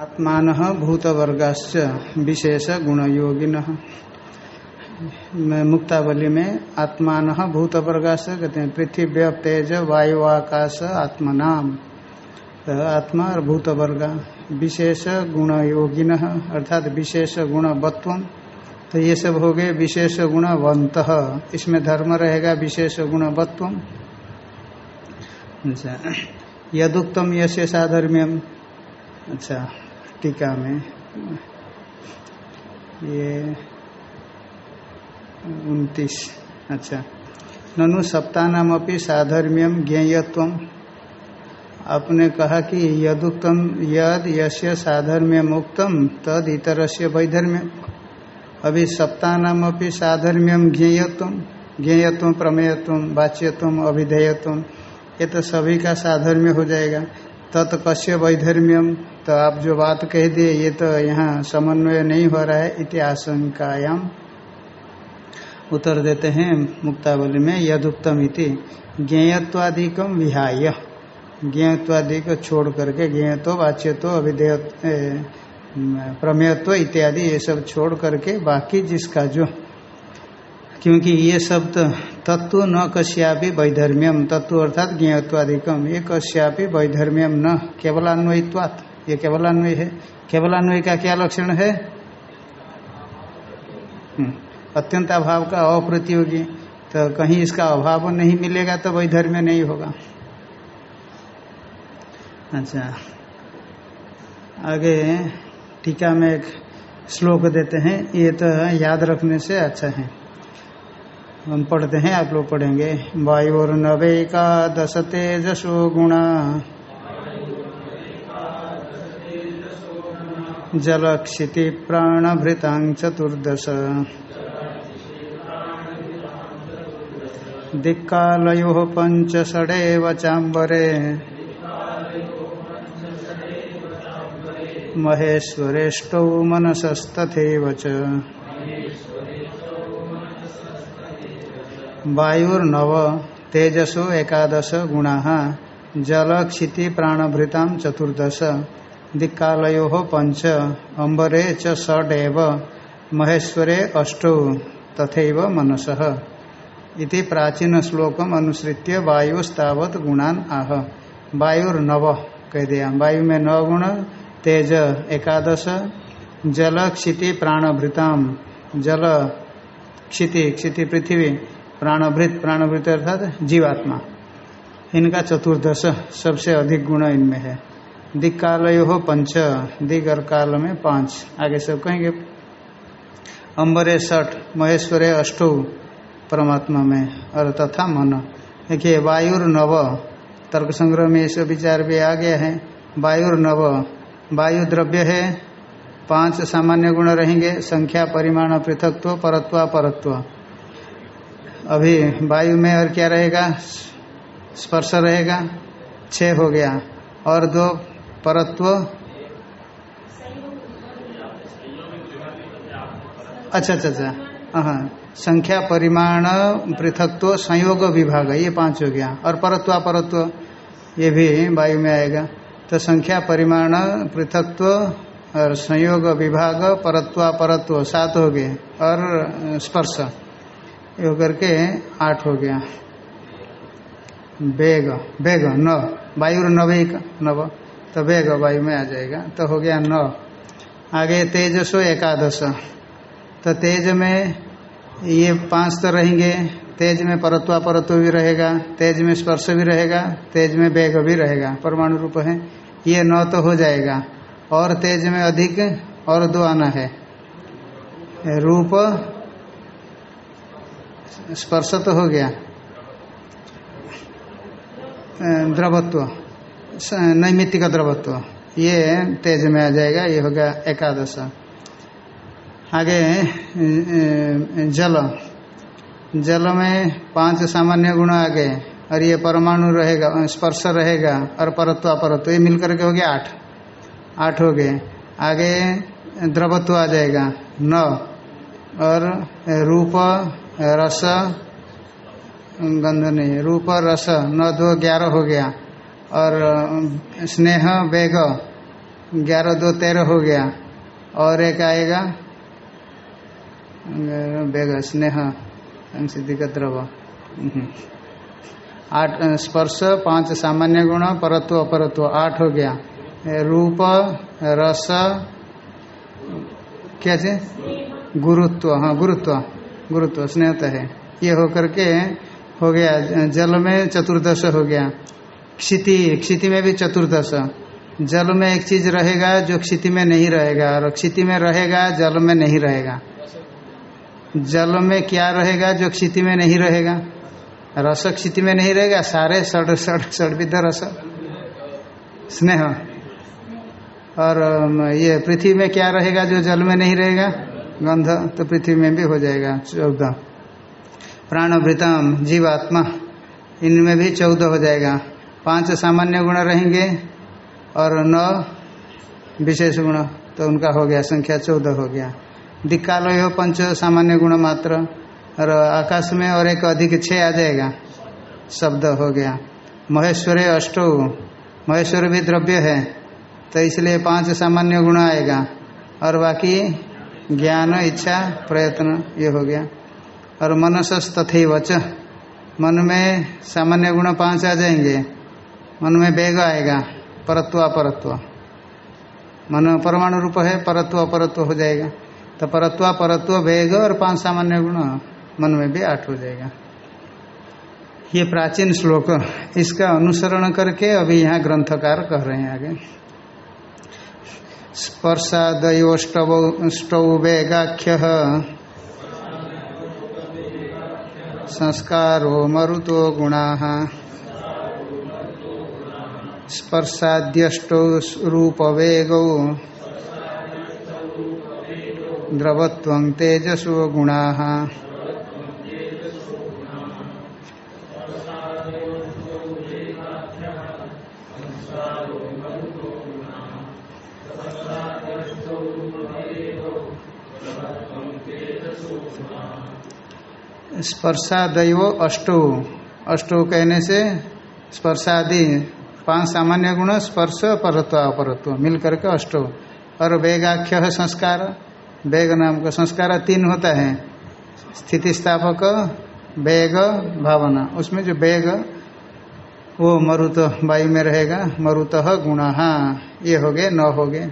आत्मान भूतवर्गाश्च विशेष गुणयोगिन मुक्तावली में आत्मान भूतवर्गाश कहते हैं, पृथ्वी, तेज, वायु, आकाश आत्मनाम तो आत्मा और भूतवर्ग विशेष गुणयोगिन अर्थात विशेष गुणवत्व तो ये सब हो गए विशेष गुणवंत इसमें धर्म रहेगा विशेष गुणवत्व अच्छा। यदुक्तम यश साधर्म्यम अच्छा टीका में। ये उनतीस। अच्छा। ननु सप्तानाम अपनी साधर्म्यम ज्ञेयत्व। आपने कहा कि यदुक्तम यद यश्य साधर्म्यम उक्तम तद इतर से वैधर्म्यम अभी सप्तानाम अपनी साधर्म्यम ज्ञेयत्व ज्ञेयत्व, प्रमेयत्व, वाच्यत्व, अभिधेयत्व। ये तो सभी का साधर्म्य हो जाएगा। तत्कश्य वैधर्म्यम। तो आप जो बात कह दिए, ये तो यहाँ समन्वय नहीं हो रहा है, इति आशंकायाम। उत्तर देते हैं मुक्तावली में, यदुक्तम इति ज्ञेयत्वादिकम विहाय। ज्ञेयत्वादि को छोड़ करके, ज्ञेयत्व, वाच्यत्व अभिधेय प्रमेयत्व इत्यादि, ये सब छोड़ करके, बाकी जिसका जो, क्योंकि ये शब्द तत्व न कश्यापि वैधर्म्यम तत्व अर्थात ज्ञत्वादिकम ये कश्यापि वैधर्म्यम न केवल केवलान्वयित्वात। ये केवलान्वय है केवलान्वय का क्या लक्षण है? अत्यंत अभाव का अप्रतियोगी। तो कहीं इसका अभाव नहीं मिलेगा तो वैधर्म्य नहीं होगा। अच्छा आगे टीका में एक श्लोक देते हैं। ये तो याद रखने से अच्छा है। हम पढ़ते हैं, आप लोग पढ़ेंगे। वायुर्नवे का दश तेजसो गुणा। जलक्षिति प्राणभृतांग चतुर्दश। दिक्कालयो पंचषडेव चाम्बरे। महेश्वरेष्टौ मनसस्तथैव च। वायुर्नव तेजसो एकादश गुणा जल क्षिति प्राणभृता चतुर्दश, दिक्कालयो पंच अंबरे च महेश्वरे अष्टौ, तथैव मनस। इति प्राचीन श्लोकम अनुसृत्य वायुस्तावत गुणान आह। वायुर्नव, कह दिया वायु में नौ गुण, तेज, एकादश जल क्षिति प्राणभृताम जल क्षिति क्षिति पृथ्वी। प्राणभृत प्राणभृत अर्थात जीवात्मा। इनका चतुर्दश सबसे अधिक गुण इनमें है। दिक्कालय हो पंच दिग और काल में पाँच। आगे सब कहेंगे। अम्बरे सठ महेश्वरे अष्टो परमात्मा में। और तथा मन। देखिए वायुर नव तर्क संग्रह में इस विचार भी आ गया है। वायुर नव वायु द्रव्य है। पाँच सामान्य गुण रहेंगे। संख्या, परिमाण, पृथकत्व, परत्व परत्व अभी वायु में और क्या रहेगा? स्पर्श रहेगा। छः हो गया। और दो परत्व? अच्छा अच्छा अच्छा। हाँ संख्या, परिमाण पृथकत्व संयोग, विभाग, ये पाँच हो गया। और परत्व परत्व ये भी वायु में आएगा। तो संख्या, परिमाण पृथकत्व और संयोग, विभाग, परत्व परत्व सात हो गए। और स्पर्श। ये होकर के आठ हो गया। वेग वेग न। वायु नवेक नव। तो वेग वायु में आ जाएगा। तो हो गया नौ। आगे तेजसो एकादश। तो तेज में ये पाँच तो रहेंगे। तेज में परत्वा परत्व भी रहेगा। तेज में स्पर्श भी रहेगा। तेज में वेग भी रहेगा। परमाणु रूप है। ये नौ तो हो जाएगा। और तेज में अधिक और दो आना है। रूप स्पर्श तो हो गया। द्रवत्व नैमित्तिक द्रवत्व। ये तेज में आ जाएगा, ये हो गया एकादश। आगे जल। जल में पाँच सामान्य गुण आ गए, और ये परमाणु रहेगा स्पर्श रहेगा, और परत्व, अपरत्व, ये मिलकर के हो गया आठ। आठ हो गए। आगे, द्रवत्व आ जाएगा, नौ, और रूप रस, गंध नहीं, रूप रस, नौ दो, ग्यारह हो गया। और, स्नेह, वेग, ग्यारह, दो, तेरह हो गया। और एक आएगा, वेग, स्नेह सिद्धिक द्रव। आठ, स्पर्श, पाँच, सामान्य गुण, परत्व, अपरत्व, आठ हो गया। रूप, रस, क्या चीज़? गुरुत्व हाँ गुरुत्व। गुरुत्व, स्नेहत है। ये होकर के हो गया, जल में चतुर्दश हो गया। क्षिति क्षिति में भी चतुर्दश। जल में एक चीज़ रहेगा जो क्षिति में नहीं रहेगा, और क्षिति में रहेगा, जल में नहीं रहेगा। जल में क्या रहेगा जो क्षिति में नहीं रहेगा? रस क्षिति में नहीं रहेगा? सारे सड़ सड़ सड़विद रस। स्नेह। और ये पृथ्वी में क्या रहेगा जो जल में नहीं रहेगा? गंध तो पृथ्वी में भी हो जाएगा, चौदह। प्राणभृतम, जीवात्मा, इनमें भी चौदह हो जाएगा। पाँच सामान्य गुण रहेंगे और नौ विशेष गुण तो उनका हो गया, संख्या चौदह हो गया। दिक्कालय पंच सामान्य गुण मात्र, और आकाश में और एक अधिक छः आ जाएगा। शब्द हो गया। महेश्वरी अष्टो महेश्वर भी द्रव्य है तो इसलिए पाँच सामान्य गुण आएगा। और बाकी ज्ञान, इच्छा, प्रयत्न, ये हो गया। और मनसस तथे वच मन में सामान्य गुण पाँच आ जाएँगे। मन में वेग आएगा, परत्व, अपरत्व। मन परमाणु रूप है, परत्व, अपरत्व हो जाएगा। तो परत्व परत्व वेग और पाँच सामान्य गुण मन में भी आठ हो जाएगा। ये प्राचीन श्लोक, इसका अनुसरण करके अभी यहाँ ग्रंथकार कह रहे हैं आगे। स्पर्शादयोष्टौ वेगाख्य। संस्कारो मरुतो गुणा। स्पर्शाद्यष्टौ रूपवेगौ। द्रवत्व तेजसो गुणा। स्पर्शादयो अष्टो। अष्टो कहने से स्पर्शादि, पाँच सामान्य गुण, स्पर्श परत्व अपरत्व, मिल करके अष्टो। और वेगाख्य संस्कार। वेग नाम का संस्कार तीन होता है। स्थिति स्थापक वेग, भावना। उसमें जो वेग, वो मरुत वायु में रहेगा। मरुत गुण। ये हो गए, न हो गए।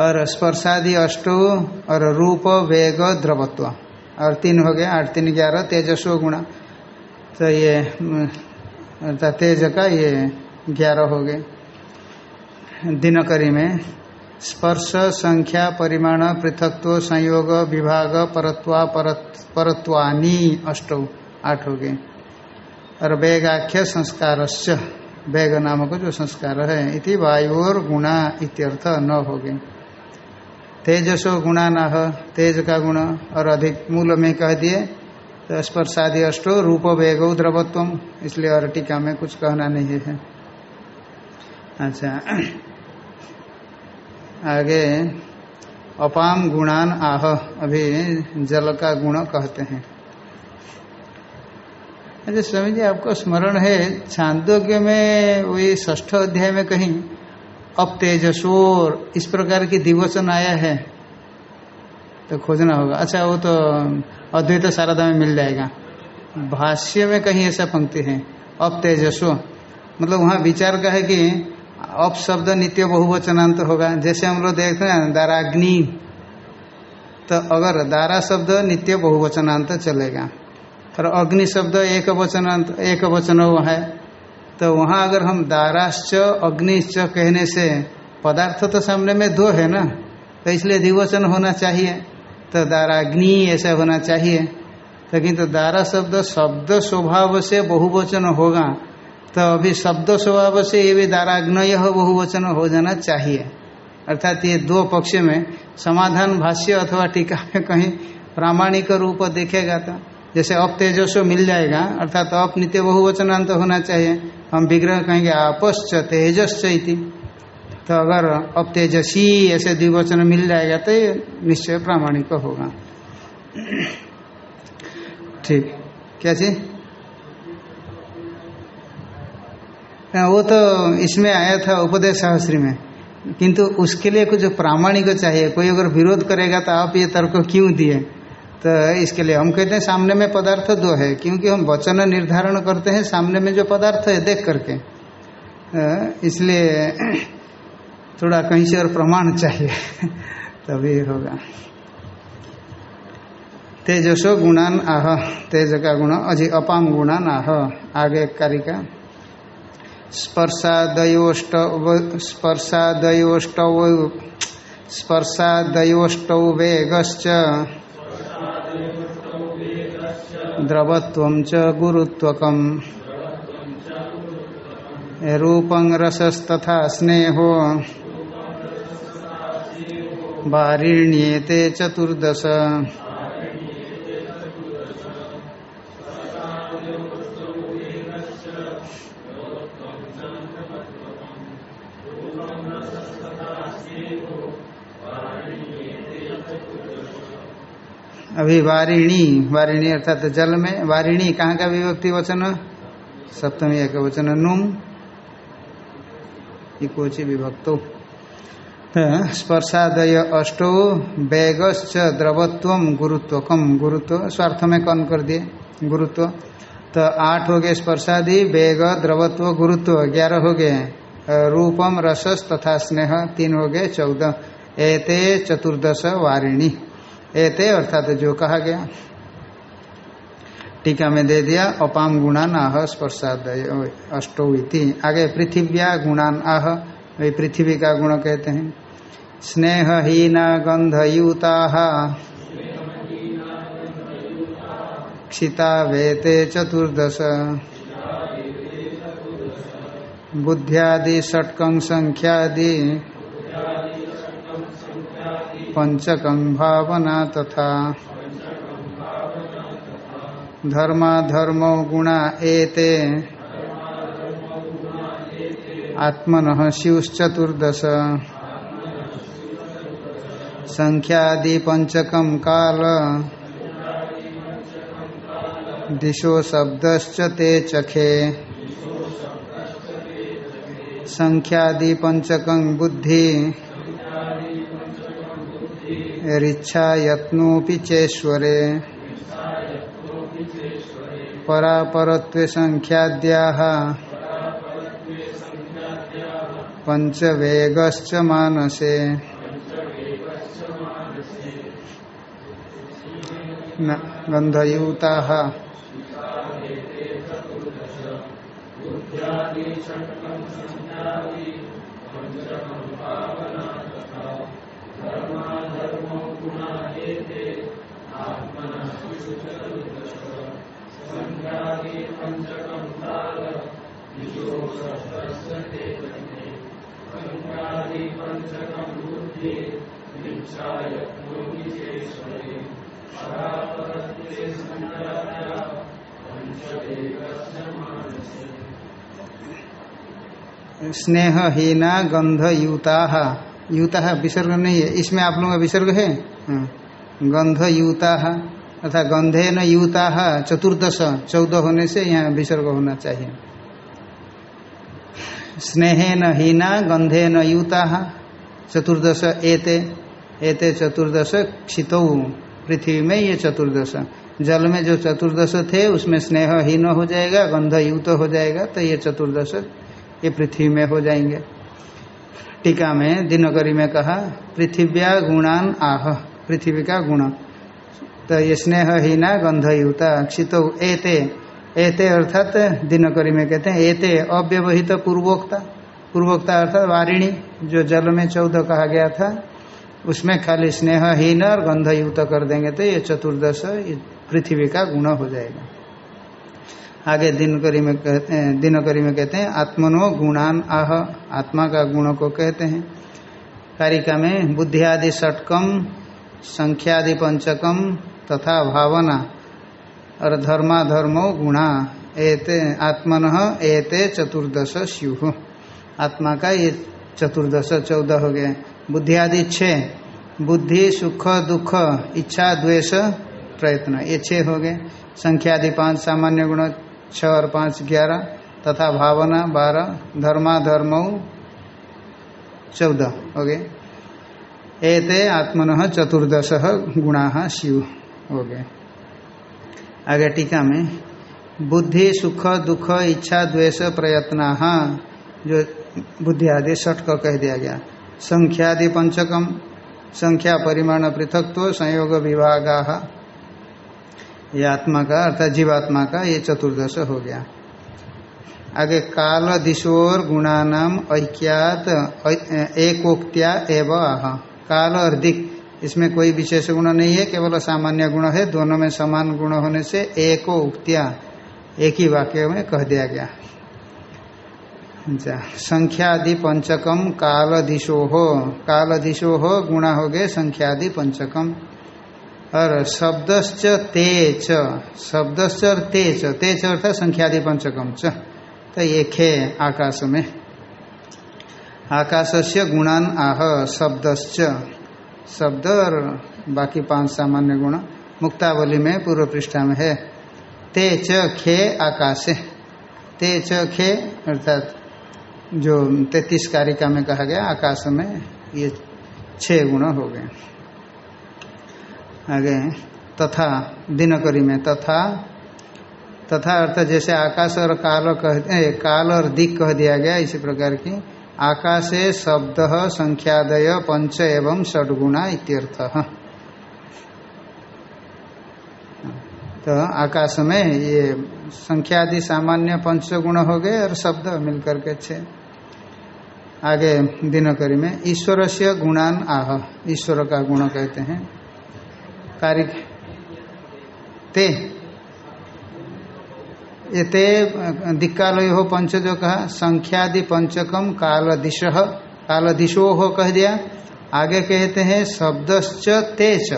और स्पर्शादि अष्टो, और रूप, वेग, द्रवत्व। और तीन हो गए आठ तीन ग्यारह तेजस्व गुणा। तो ये अर्थात तेज का ये ग्यारह हो गए। दिनकरी में स्पर्श संख्या परिमाण पृथकत्व संयोग विभाग परत्वा परत, परत्वानी अष्टौ आठ हो गए। और वेगाख्य संस्कार वेग नामक जो संस्कार है इति वायुर गुणा इत्यर्थ न हो गए। तेजसो गुणा न तेज का गुण और अधिक मूल में कह दिए तो स्पर्शादि अष्टो रूप वेग द्रवत्व इसलिए और टीका में कुछ कहना नहीं है। अच्छा। आगे, अपाम गुणान आह, अभी जल का गुण कहते हैं। अच्छा स्वामी जी, आपको स्मरण है, छांदोग्य में, वही ष्ठ अध्याय में कहीं अब तेजसोर इस प्रकार की दिवचन आया है तो खोजना होगा। अच्छा वो तो अद्वैत शारदा में मिल जाएगा। भाष्य में कहीं ऐसा पंक्ति है, अब तेजस्व। मतलब वहाँ विचार का है कि अप शब्द नित्य बहुवचनांत होगा। जैसे हम लोग देखते हैं, दाराग्नि। तो अगर दारा शब्द नित्य बहुवचनांत चलेगा, और अग्नि शब्द एक वचनांत, एक वचन है तो वहाँ अगर हम दाराश्च, अग्निश्च कहने से पदार्थ तो सामने में दो है ना? तो इसलिए द्विवचन होना चाहिए। तो दाराग्नि ऐसा होना चाहिए। लेकिन तो दारा शब्द शब्द स्वभाव से बहुवचन होगा। तो अभी शब्द स्वभाव से ये भी दाराग्नय बहुवचन हो जाना चाहिए। अर्थात ये दो पक्ष में समाधान भाष्य अथवा टीका में कहीं प्रामाणिक रूप देखेगा तो। जैसे अप तेजस्व मिल जाएगा, अर्थात अप नित्य बहुवचनांत होना चाहिए। हम विग्रह कहेंगे, आपश्च तेजस्व इति। तो अगर अब तेजसी ऐसे द्विवचन मिल जाएगा तो ये निश्चय प्रामाणिक होगा। ठीक। क्या चीज़? वो तो इसमें आया था उपदेश शास्त्री में। किंतु उसके लिए कुछ प्रामाणिक चाहिए। कोई अगर विरोध करेगा तो आप ये तर्क क्यों दिए? तो इसके लिए हम कहते हैं सामने में पदार्थ दो है, क्योंकि हम वचन निर्धारण करते हैं, सामने में जो पदार्थ है, देख करके। इसलिए थोड़ा कहीं से और प्रमाण चाहिए, तभी होगा। तेजसो गुणान आह तेज का गुण, अजी अपाम गुणान आह। आगे कारिका। स्पर्शादयोष्ट स्पर्शादयोष्ट स्पर्शादयोष्ट वेगश्च। द्रवत्व च गुरुत्वकम। रूपं रसस्तथा स्नेहो। वारिण्येते चतुर्दश। अभी वारिणी वारिणी अर्थात जल में, वारिणी, कहाँ का विभक्ति वचन? सप्तमी एक वचन, नुम। इकोचि विभक्तो। स्पर्शादय अष्टो, वेगश्च द्रवत्व गुरुत्वकम गुरुत्व, स्वार्थ में कौन कर दिए? गुरुत्व। तो आठ हो गए स्पर्शादि, वेग, द्रवत्व, गुरुत्व। ग्यारह हो गए रूपम, रसस तथा स्नेह। तीन हो गए चौदह। एते चतुर्दश वारिणी। एते अर्थात जो कहा गया। टीका में दे दिया अपाम गुणान आह स्पर्शादय अष्टो आगे पृथिव्या गुणान आह, वही पृथ्वी का गुण कहते हैं। स्नेह स्नेहहीना गंधयुता क्षिता वेते चतुर्दश। बुद्ध्यादि षटकं संख्यादि। पंचकं भावना तथा। धर्मा धर्मो गुणा एते। आत्मन शिवश्चतुर्दश। संख्यादि पंचकम काल। दिशो शब्दश्च ते चखे। संख्यादि पंचकं बुद्धि। ऋच्छा यत्नोपि चेश्वरे। परापरत्वे संख्याद्याः पंचवेगश्च मानसे गंधयुता स्नेहहीना गंध युता युता विसर्ग नहीं है। इसमें आप लोगों का विसर्ग है? गंध युता अर्थात गंधे न युता चतुर्दश, चौदह होने से यहाँ विसर्ग होना चाहिए। स्नेहे न हीना गंधे न युता, चतुर्दश एते एते चतुर्दश क्षित पृथ्वी में ये चतुर्दश। जल में जो चतुर्दश थे, उसमें स्नेह हीन हो जाएगा गंध युत हो जाएगा तो ये चतुर्दश ये पृथ्वी में हो जाएँगे। टीका में दिनकरी में कहा, पृथिव्या गुणान आह, पृथ्वी का गुण। तो ये स्नेह हीना गंधयुता क्षित, एते एते अर्थात दिनकरी में कहते हैं, एते अव्यवहित पूर्वोक्ता। पूर्वोक्ता अर्थात वारिणी, जो जल में चौदह कहा गया था, उसमें खाली स्नेह स्नेहहीन और गंधयुक्त कर देंगे तो ये चतुर्दश पृथ्वी का गुण हो जाएगा। आगे दिनकरी में कहते हैं, दिनकरी में कहते हैं, आत्मनो गुणान आह, आत्मा का गुण को कहते हैं। कारिका में बुद्धि आदि षटकम, संख्यादि पंचकम, तथा भावना। और धर्मा धर्मो गुणा, एते आत्मन एते चतुर्दश स्यु आत्मा का ये चतुर्दश, चौदह हो गए। बुद्धि आदि छः। बुद्धि, सुख, दुख, इच्छा, द्वेष, प्रयत्न, ये छः हो गए। संख्या आदि पाँच, सामान्य गुण छः और पाँच, ग्यारह, तथा भावना बारह, धर्मा धर्म चौदह हो गए। एते आत्मन चतुर्दश गुणा शिव हो गए। आगे टीका में, बुद्धि, सुख, दुख, इच्छा, द्वेष, प्रयत्न, जो बुद्धि आदि षट को कह दिया गया। संख्यादि पंचकम, संख्या परिमाण पृथकत्व, संयोग विभागा। ये आत्मा का, अर्थात जीवात्मा का ये चतुर्दश हो गया। आगे काल, दिशोर, गुणानाम, ऐक्यात एकोक्त्या, एव, आह। काल और दिक। इसमें कोई विशेष गुण नहीं है, केवल सामान्य गुण है। दोनों में समान गुण होने से एको उक्तिया एक ही वाक्य में कह दिया गया। अच्छा संख्यादि पंचकम काल दिशो हो काल दिशो हो गुणा हो गए संख्यादि पंचकम। और शब्दश्च तेज शब्दश्च और तेज तेज अर्थात संख्यादि पंचकम च। तो एक है आकाश में। आकाश से गुणान आह, शब्दश्च। शब्द और बाकी पाँच सामान्य गुण मुक्तावली में पूर्व पृष्ठा में है। ते च खे आकाशे। ते च खे अर्थात जो तैतीस कारिका में कहा गया, आकाश में ये छह गुण हो गए। आगे, तथा, दिनकरी में तथा तथा अर्थात जैसे आकाश और काल कह काल और दिक कह दिया गया, इसी प्रकार की आकाशे शब्द, संख्यादय, पंच एवं षडगुणा इत्यर्थ। तो आकाश में ये संख्यादि सामान्य पंच गुण हो गए और शब्द मिलकर के छे। आगे दिनकरी में ईश्वर से गुणान आह, ईश्वर का गुण कहते हैं। कार्य ते ये ते हो पंच जो कहा संख्यादि पंचकम काल दिश काल दिशो हो कह दिया। आगे कहते हैं, शब्दश्च तेज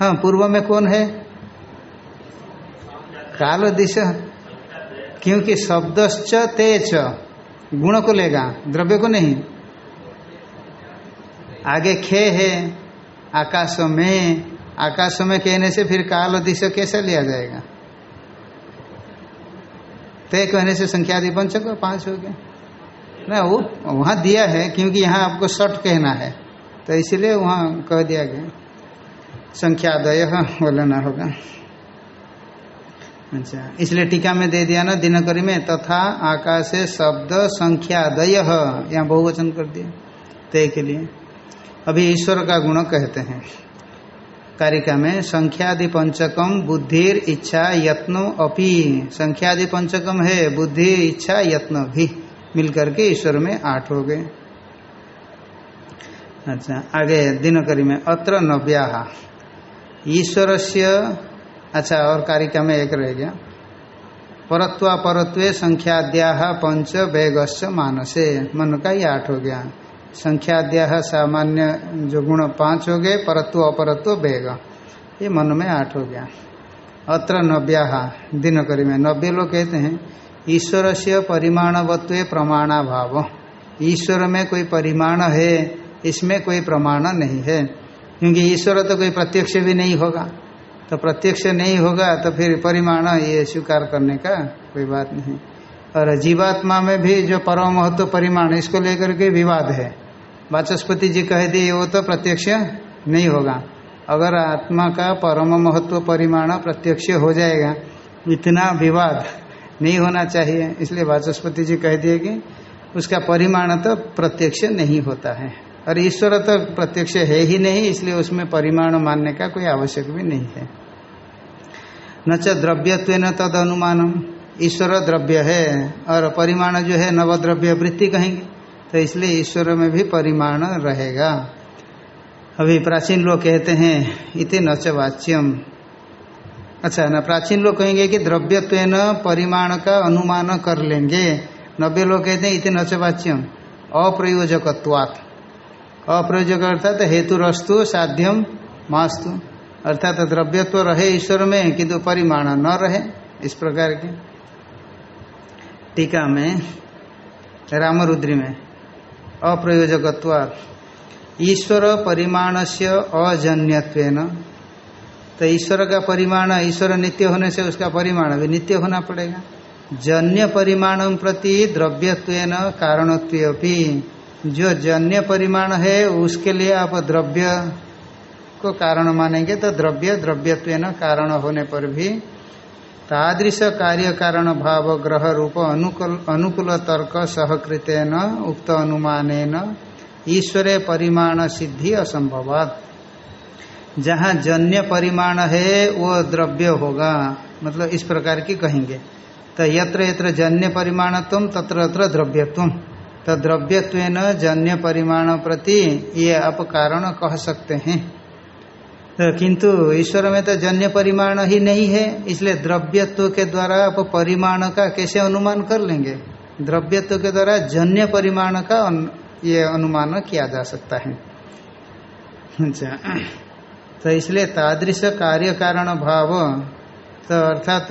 हाँ पूर्व में कौन है? काल दिश क्योंकि शब्दश्च तेज गुण को लेगा, द्रव्य को नहीं। आगे खे है, आकाश में आकाश में कहने से फिर काल दिश कैसे लिया जाएगा? तय कहने से संख्या आदि पंचक पाँच हो गया। ना, वो वहाँ दिया है क्योंकि यहाँ आपको सट कहना है। तो इसीलिए वहाँ कह दिया गया। संख्यादय बोलना होगा। अच्छा इसलिए टीका में दे दिया ना, दिनकरी में, तथा आकाशे शब्द संख्यादय, यहाँ बहुवचन कर दिया। तय के लिए। अभी ईश्वर का गुण कहते हैं। कारिका में संख्यादि पंचकम, बुद्धिर इच्छा यत्नो अपि। संख्यादि पंचकम है, बुद्धि इच्छा यत्न भी। मिलकर के ईश्वर में आठ हो गए। अच्छा आगे दिनकरी में, अत्र नव्या ईश्वर से अच्छा और कारिका में एक रह गया। परत्वा परत्वे संख्याद्या पंच वेगस्य मानसे। मन का ही आठ हो गया। संख्याद्या सामान्य जो गुण पाँच हो गए, परत्व, अपरत्व, वेग। ये मन में आठ हो गया। अत्र नव्या, दिनकरी में। नव्य लोग कहते हैं ईश्वर से परिमाणवत्व प्रमाणा भाव ईश्वर में कोई परिमाण है, इसमें कोई प्रमाण नहीं है। क्योंकि ईश्वर तो कोई प्रत्यक्ष भी नहीं होगा। तो प्रत्यक्ष नहीं होगा तो फिर परिमाण ये स्वीकार करने का कोई बात नहीं। और जीवात्मा में भी जो परम महत्व परिमाण इसको लेकर के विवाद है। वाचस्पति जी कह दिए वो तो प्रत्यक्ष नहीं होगा। अगर आत्मा का परम महत्व परिमाण प्रत्यक्ष हो जाएगा, इतना विवाद नहीं होना चाहिए। इसलिए वाचस्पति जी कह दिए कि उसका परिमाण तो प्रत्यक्ष नहीं होता है। और ईश्वर तो प्रत्यक्ष है ही नहीं, इसलिए उसमें परिमाण मानने का कोई आवश्यक भी नहीं है। न च द्रव्यत्व तद अनुमानम ईश्वर द्रव्य है और परिमाण जो है नवद्रव्य वृत्ति कहेंगे। तो इसलिए ईश्वर में भी परिमाण रहेगा। अभी प्राचीन लोग कहते हैं, इति नच वाच्यम। अच्छा ना, प्राचीन लोग कहेंगे कि द्रव्यत्व परिमाण का अनुमान कर लेंगे। नब्बे लोग कहते हैं, इति नच वाच्यम। अप्रयोजकत्वात्। अप्रयोजक अर्थात हेतु रस्तु साध्यम, मास्तु। अर्थात द्रव्यत्व रहे ईश्वर में किंतु परिमाण न रहे, इस प्रकार के। टीका में, रामरुद्री में। अप्रयोजकत्वात् ईश्वर परिमाण से अजन्यत्व तो ईश्वर का परिमाण, ईश्वर नित्य होने से उसका परिमाण भी नित्य होना पड़ेगा। जन्य परिमाण प्रति द्रव्यत्व कारणत्व जो जन्य परिमाण है, उसके लिए आप द्रव्य को कारण मानेंगे तो द्रव्य द्रव्यत्व कारण होने पर भी तादृश कार्य कारण भाव ग्रह रूप अनुकूल अनुकूल तर्क सहकृतेन, उक्त अनुमान ईश्वरे परिमाण सिद्धि असंभवात। जहाँ जन्य परिमाण है, वो द्रव्य होगा। मतलब इस प्रकार की कहेंगे। तो यत्र यत्र जन्य परिमाण तुम तत्र तत्र द्रव्यत्व। तो द्रव्यत्व जन्य परिमाण प्रति ये आप कारण कह सकते हैं। किंतु ईश्वर में तो जन्य परिमाण ही नहीं है, इसलिए द्रव्यत्व के द्वारा आप परिमाण का कैसे अनुमान कर लेंगे? द्रव्यत्व के द्वारा जन्य परिमाण का ये अनुमान किया जा सकता है। अच्छा तो इसलिए तादृश कार्य कारण भाव तो अर्थात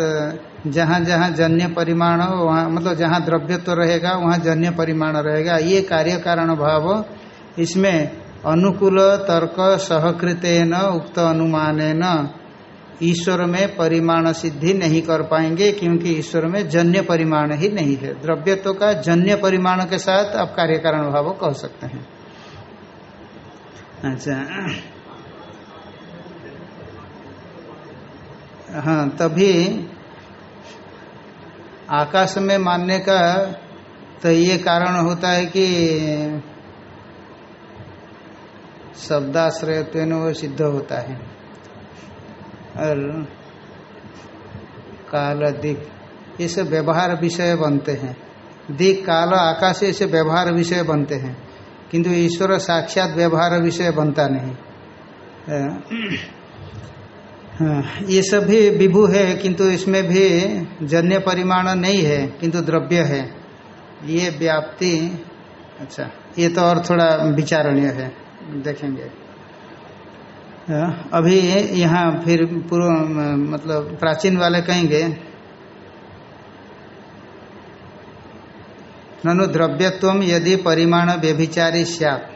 जहाँ जहाँ जन्य परिमाण, वहाँ मतलब जहाँ द्रव्य तो रहेगा, वहाँ जन्य परिमाण रहेगा, ये कार्य कारण भाव, इसमें अनुकूल तर्क सहकृतेन, उक्त अनुमान न ईश्वर में परिमाण सिद्धि नहीं कर पाएँगे क्योंकि ईश्वर में जन्य परिमाण ही नहीं है। द्रव्यत्व का जन्य परिमाण के साथ आप कार्य कारण भाव कह सकते हैं। अच्छा। हाँ तभी आकाश में मानने का तो ये कारण होता है कि शब्दाश्रय वो सिद्ध होता है। और काल, दिक, ये सब व्यवहार विषय बनते हैं। दिक, काल, आकाश से व्यवहार विषय बनते हैं। किंतु ईश्वर साक्षात व्यवहार विषय बनता नहीं। ये सब भी विभू है, किंतु इसमें भी जन्य परिमाण नहीं है, किंतु द्रव्य है। ये व्याप्ति अच्छा ये तो और थोड़ा विचारणीय है। देखेंगे। अभी यहाँ फिर पूर्व मतलब प्राचीन वाले कहेंगे, ननु द्रव्यत्व यदि परिमाण व्यभिचारी सैत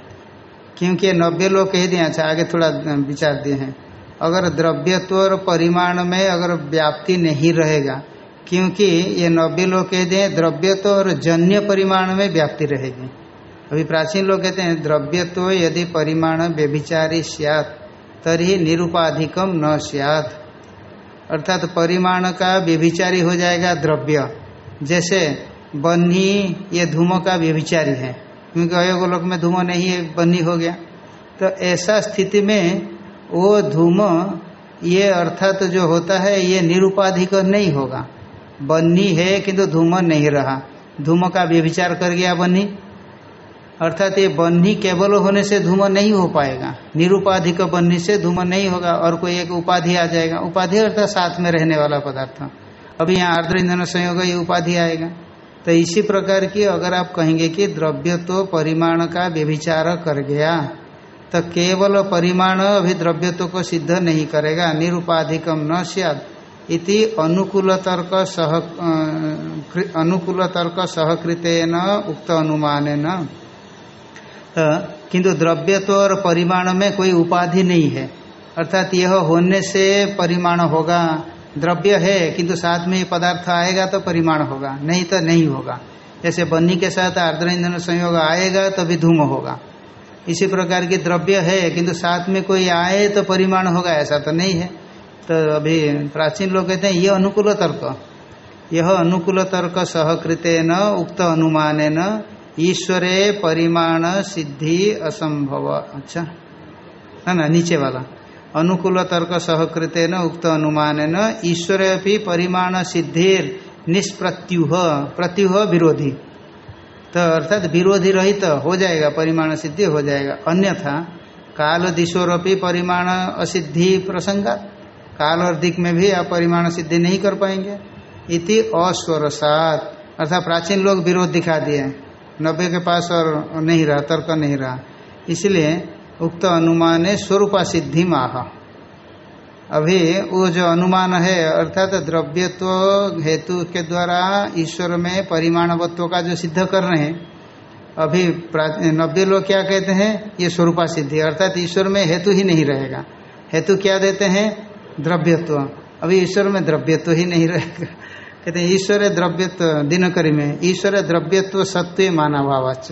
क्योंकि नब्बे लोग कह दिए अच्छा आगे थोड़ा विचार दिए हैं। अगर द्रव्यत्व और परिमाण में अगर व्याप्ति नहीं रहेगा, क्योंकि ये नब्बे लोग कह हैं, द्रव्यत्व और जन्य परिमाण में व्याप्ति रहेगी। अभी प्राचीन लोग कहते हैं, द्रव्यत्व यदि परिमाण व्यभिचारी सियात तरी निरुपाधिकम न सियात। अर्थात तो परिमाण का व्यभिचारी हो जाएगा द्रव्य। जैसे बन्ही, ये धूमो का व्यभिचारी है। क्योंकि अयोग लोक में धूमो नहीं है बन्ही हो गया। तो ऐसा स्थिति में वो धूम, ये अर्थात तो जो होता है, ये निरुपाधिक नहीं होगा। बन्ही है, किंतु तो धूम नहीं रहा। धूम का व्यभिचार कर गया बन्नी अर्थात ये बन्नी केवल होने से धूम नहीं हो पाएगा। निरुपाधिक बन्नी से धूम नहीं होगा और कोई एक उपाधि आ जाएगा। उपाधि अर्थात साथ में रहने वाला पदार्थ। अभी यहाँ आर्द्र इंधन संयोग ये उपाधि आएगा। तो इसी प्रकार की अगर आप कहेंगे कि द्रव्य तो परिमाण का व्यभिचार कर गया तो केवल परिमाण अभी द्रव्यत्व को सिद्ध नहीं करेगा। निरुपाधिकम न सियाद इति अनुकूल तर्क सह अनुकूल तर्क सहकृतेन उक्त अनुमान न तो किंतु द्रव्यत्व और परिमाण में कोई उपाधि नहीं है। अर्थात यह होने से परिमाण होगा। द्रव्य है, किंतु साथ में पदार्थ आएगा तो परिमाण होगा, नहीं तो नहीं होगा। जैसे बन्नी के साथ आर्द्र ईंधन संयोग आएगा तभी धूम होगा। इसी प्रकार की द्रव्य है, किंतु साथ में कोई आए तो परिमाण होगा, ऐसा तो नहीं है। तो अभी प्राचीन लोग कहते हैं, ये अनुकूल तर्क। यह अनुकूल तर्क सहकृत न उक्त अनुमान न ईश्वरे परिमाण सिद्धि असंभव। अच्छा। है ना, नीचे वाला। अनुकूल तर्क सहकृत न, उक्त अनुमान न, ईश्वर भी परिमाण सिद्धिर निष्प्रत्युह, प्रत्युह विरोधी। तो अर्थात विरोधी रहित तो हो जाएगा, परिमाण सिद्धि हो जाएगा। अन्यथा, काल दिशोरपी परिमाण असिद्धि प्रसंगा। काल और दिक में भी आप परिमाण सिद्धि नहीं कर पाएँगे। इति अस्वरसात अर्थात प्राचीन लोग विरोध दिखा दिए नब्बे के पास और नहीं रहा, तर्क नहीं रहा। इसलिए उक्त अनुमान स्वरूपा सिद्धि माह। अभी वो जो अनुमान है, अर्थात द्रव्यत्व हेतु के द्वारा ईश्वर में परिमाणवत्व का जो सिद्ध कर रहे हैं, अभी नब्बे लोग क्या कहते हैं? ये स्वरूपा सिद्धि, अर्थात ईश्वर में हेतु ही नहीं रहेगा। हेतु क्या देते हैं? द्रव्यत्व। अभी ईश्वर में द्रव्यत्व ही नहीं रहेगा। कहते हैं, ईश्वर द्रव्यत्व, दिनकरी में, ईश्वर द्रव्यत्व सत्व माना भावाच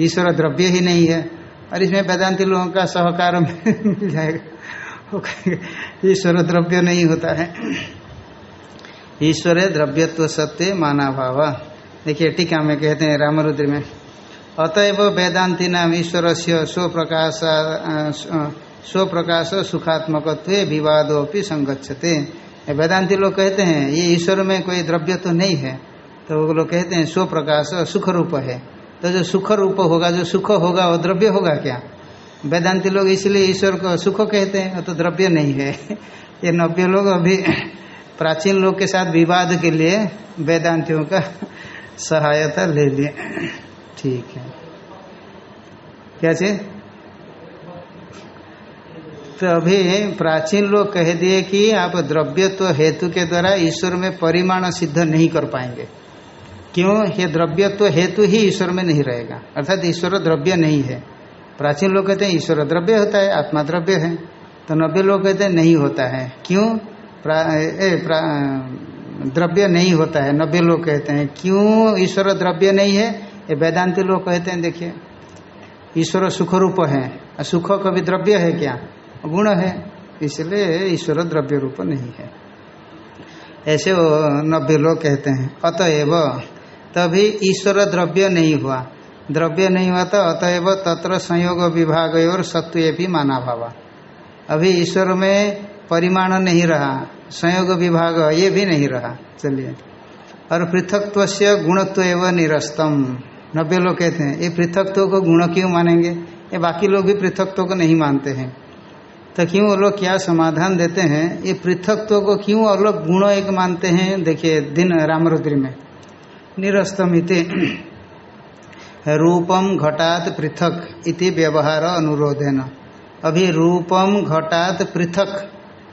ईश्वर द्रव्य ही नहीं है, और इसमें वेदांति लोगों का सहकार मिल जाएगा। ईश्वर द्रव्य नहीं होता है। ईश्वर द्रव्यत्व सत्य माना भाव देखिए, टीका में कहते हैं, रामरुद्र में, अतएव वेदांति नाम ईश्वर से स्वप्रकाश स्वप्रकाश सुखात्मक विवादोपि संगच्छते। वेदांति लोग कहते हैं, ये ईश्वर में कोई द्रव्य तो नहीं है। तो वो लोग कहते हैं स्वप्रकाश सुख रूप है। तो जो सुख रूप होगा, जो सुख होगा, वो द्रव्य होगा क्या? वेदांति लोग इसलिए ईश्वर को सुख कहते हैं तो द्रव्य नहीं है। ये नव्य लोग अभी प्राचीन लोग के साथ विवाद के लिए वेदांतियों का सहायता ले लिए। ठीक है। क्या चीज़? तो अभी प्राचीन लोग कह दिए कि आप द्रव्यत्व हेतु के द्वारा ईश्वर में परिमाण सिद्ध नहीं कर पाएँगे। क्यों? ये द्रव्यत्व हेतु ही ईश्वर में नहीं रहेगा। अर्थात ईश्वर द्रव्य नहीं है। प्राचीन लोग कहते हैं ईश्वर द्रव्य होता है, आत्मा द्रव्य है। तो नव्य लोग कहते हैं नहीं होता है। क्यों? द्रव्य नहीं होता है। नब्बे लोग कहते हैं, क्यों ईश्वर द्रव्य नहीं है? ये वेदांति लोग कहते हैं, देखिए, ईश्वर सुख रूप है। सुख कभी द्रव्य है क्या? गुण है, इसलिए ईश्वर द्रव्य रूप नहीं है। ऐसे वो नब्बे लोग कहते हैं, अतएव तभी ईश्वर द्रव्य नहीं हुआ। द्रव्य नहीं हुआ तो अतएव तत्र संयोग विभाग और सत्व भी माना भावा। अभी ईश्वर में परिमाण नहीं रहा, संयोग विभाग ये भी नहीं रहा। चलिए। और पृथकत्व से गुणत्व एवं निरस्तम। नब्बे लोग कहते हैं, ये पृथकत्व को गुण क्यों मानेंगे? ये बाकी लोग भी पृथकत्व को नहीं मानते हैं। तो क्यों वो लोग क्या समाधान देते हैं? ये पृथकत्व को क्यों और लोग गुण एक मानते हैं? देखिए, दिन रामरुद्री में। निरस्तम इति रूपम घटात पृथक इति व्यवहार अनुरोधेन। अभी रूपम घटात पृथक।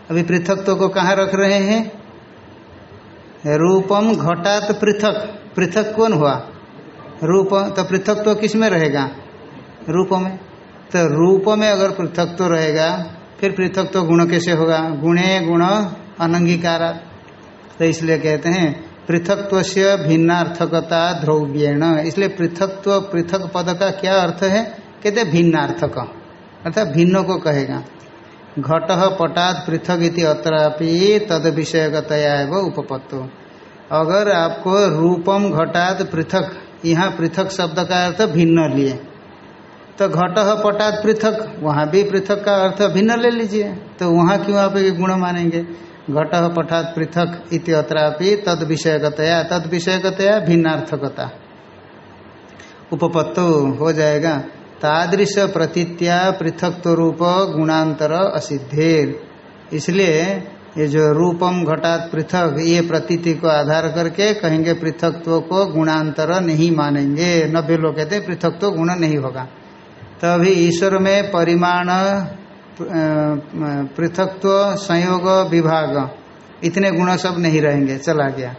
अभी पृथकत्व को कहाँ रख रहे हैं? रूपम घटात पृथक। पृथक कौन हुआ? रूप तो पृथक तो किसमें रहेगा? रूप में। तो रूप में अगर पृथक तो रहेगा फिर पृथक तो गुण कैसे होगा? गुणे, गुण अनंगीकारा। तो इसलिए कहते हैं पृथकत्व से भिन्नार्थकता ध्रुव्यण इसलिए पृथकत्व, पृथक पद का क्या अर्थ है? कहते भिन्नार्थक। अर्थात भिन्नों को कहेगा। घट, पटात, पृथक इति अत्रापि तद विषयगतया एवं उपपत्तो। अगर आपको रूपम, घटात, पृथक, यहाँ पृथक शब्द का अर्थ भिन्न लिए। तो घट पटात पृथक, वहाँ भी पृथक का अर्थ भिन्न ले लीजिए। तो वहाँ क्यों आप गुण मानेंगे? घट पठात पृथक इति अत्रापि तद विषयगतया तद विषयगतया भिन्नार्थकता। उपपत्तो हो जाएगा। तादृश प्रतीत्या पृथकत्व रूप गुणांतर असिद्धेर। इसलिए ये जो रूपम घटात पृथक, ये प्रतीति को आधार करके कहेंगे पृथकत्व को गुणांतर नहीं मानेंगे। नब्बे लोग कहते पृथकत्व गुण नहीं होगा। तो अभी ईश्वर में परिमाण पृथकत्व, संयोग, विभाग, इतने गुण सब नहीं रहेंगे, चला गया।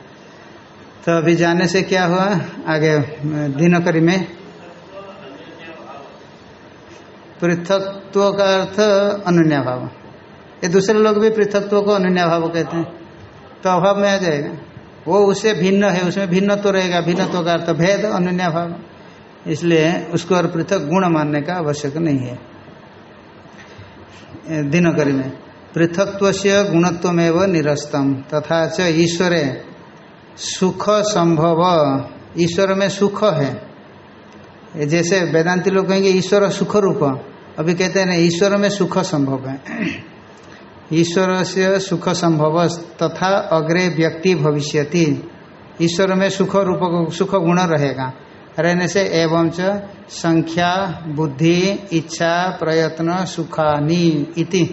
तो अभी जाने से क्या हुआ? आगे दिनकरी में। पृथकत्व का अर्थ अनन्या भाव ये दूसरे लोग भी पृथकत्व को अनन्या भाव कहते हैं। तो अभाव में आ जाएगा। वो उससे भिन्न है, उसमें भिन्न तो रहेगा। भिन्नत्व का अर्थ भेद अनन्या भाव इसलिए उसको और पृथक गुण मानने का आवश्यक नहीं है। दिनकरी में। पृथकत्व से गुणत्वमेव निरस्तम, तथा च ईश्वर सुख संभव। ईश्वर में सुख है। जैसे वेदांति लोग कहेंगे ईश्वर सुख रूप, अभी कहते हैं ईश्वर में सुख संभव है। ईश्वर से सुख संभव, तथा अग्रे व्यक्ति भविष्यति। ईश्वर में सुख रूप, सुख गुण रहेगा। रहने से एवं च संख्या, बुद्धि, इच्छा, प्रयत्न, सुखानी इति।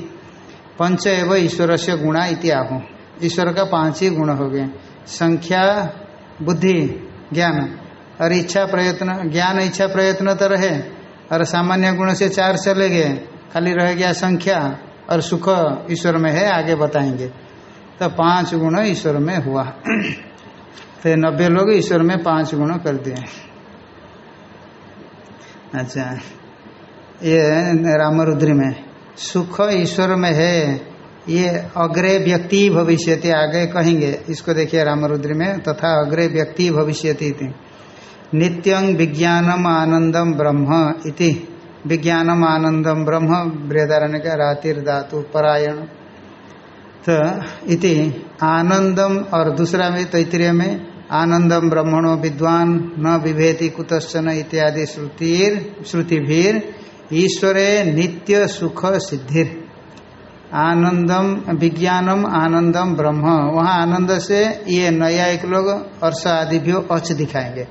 पंच एवं ईश्वर से गुणा इति आहु। ईश्वर का पाँच ही गुण हो गए। संख्या, बुद्धि, ज्ञान। और इच्छा, प्रयत्न, ज्ञान, इच्छा, प्रयत्न तो रहे। और सामान्य गुण से चार चले गए। खाली रह गया संख्या और सुख ईश्वर में है, आगे बताएँगे। तो पाँच गुण ईश्वर में हुआ। तो नब्बे लोग ईश्वर में पाँच गुण कर दिए। अच्छा। ये रामरुद्री में सुख ईश्वर में है, ये अग्रे व्यक्ति भविष्यति, आगे कहेंगे, इसको देखिए रामरुद्री में तथा अग्रे व्यक्ति भविष्यति नित्यं विज्ञानम आनंदम ब्रह्म इति। विज्ञानम आनंदम ब्रह्म बृहदारण्य का रातिर धातु, परायण। तो इति। आनंदम और दूसरा में तैतरीय में आनंदम ब्रह्मणो विद्वान न विभेति कुतश्चन इत्यादि श्रुतिर, श्रुतिभीर, ईश्वरे नित्य सुख सिद्धिर। आनंदम विज्ञानम आनंदम ब्रह्म। वहाँ आनंद से ये नया एक लोग अर्ष आदि भी अच दिखाएँगे।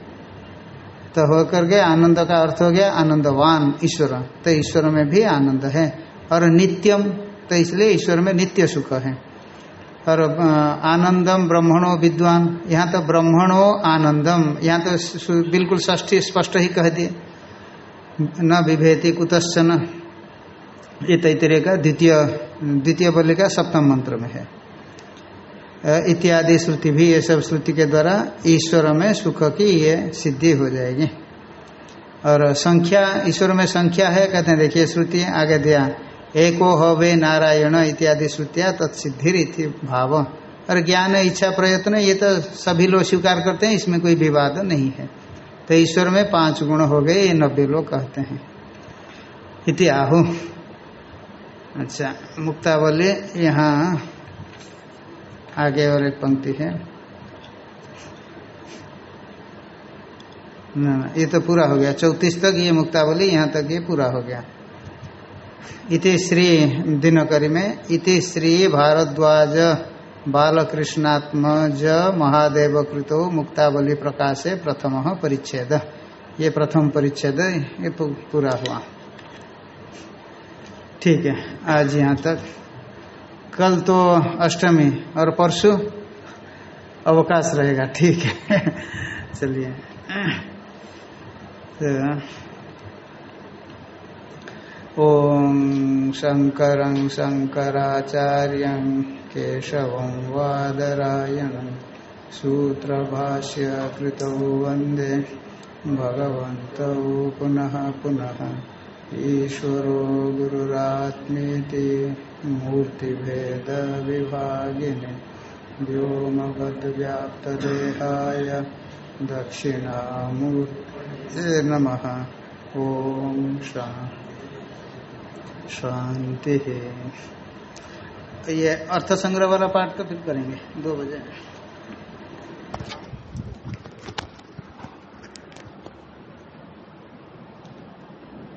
तो होकर के आनंद का अर्थ हो गया आनंदवान, ईश्वर। तो ईश्वर में भी आनंद है। और नित्यम तो इसलिए ईश्वर में नित्य सुख है। और आनंदम ब्रह्मणो विद्वान। यहाँ तो ब्रह्मणो आनंदम। यहाँ तो बिल्कुल ष्ठी स्पष्ट ही कह दिए। न विभेति कुतश्चन। ये तैतरीय का द्वितीय द्वितीय बोले का सप्तम मंत्र में है। इत्यादि श्रुति भी, ये सब श्रुति के द्वारा ईश्वर में सुख की ये सिद्धि हो जाएगी। और संख्या, ईश्वर में संख्या है, कहते हैं, देखिए, श्रुति आगे दिया। एको हवे नारायण इत्यादि श्रुतिया तत्सिद्धि भाव। और ज्ञान, इच्छा, प्रयत्न, ये तो सभी लोग स्वीकार करते हैं, इसमें कोई विवाद नहीं है। तो ईश्वर में पाँच गुण हो गए, ये नब्बे लोग कहते हैं। इति आहु। अच्छा मुक्तावली यहाँ आगे और एक पंक्ति है। ना ये तो पूरा हो गया। चौतीस तक ये मुक्तावली यहाँ तक ये पूरा हो गया। इति श्री दिनकरी में, इति श्री भारद्वाज बालकृष्णात्मज महादेव कृतो मुक्तावली प्रकाशे प्रथम परिच्छेद। ये प्रथम परिच्छेद ये पूरा हुआ। ठीक है, आज यहाँ तक। कल तो अष्टमी और परसों अवकाश रहेगा, ठीक है। चलिए। तो शंकर शंकराचार्य केशव वादरायण सूत्र भाष्य कृत वंदे भगवत पुनः पुनः ईश्वरो गुरुरात्मेति मूर्तिभेद विभागिने व्योमवद्व्याप्तदेहाय दक्षिणामूर्ते नमः। ओम शांति तो ये अर्थ संग्रह वाला पाठ तो फिर करेंगे दो बजे।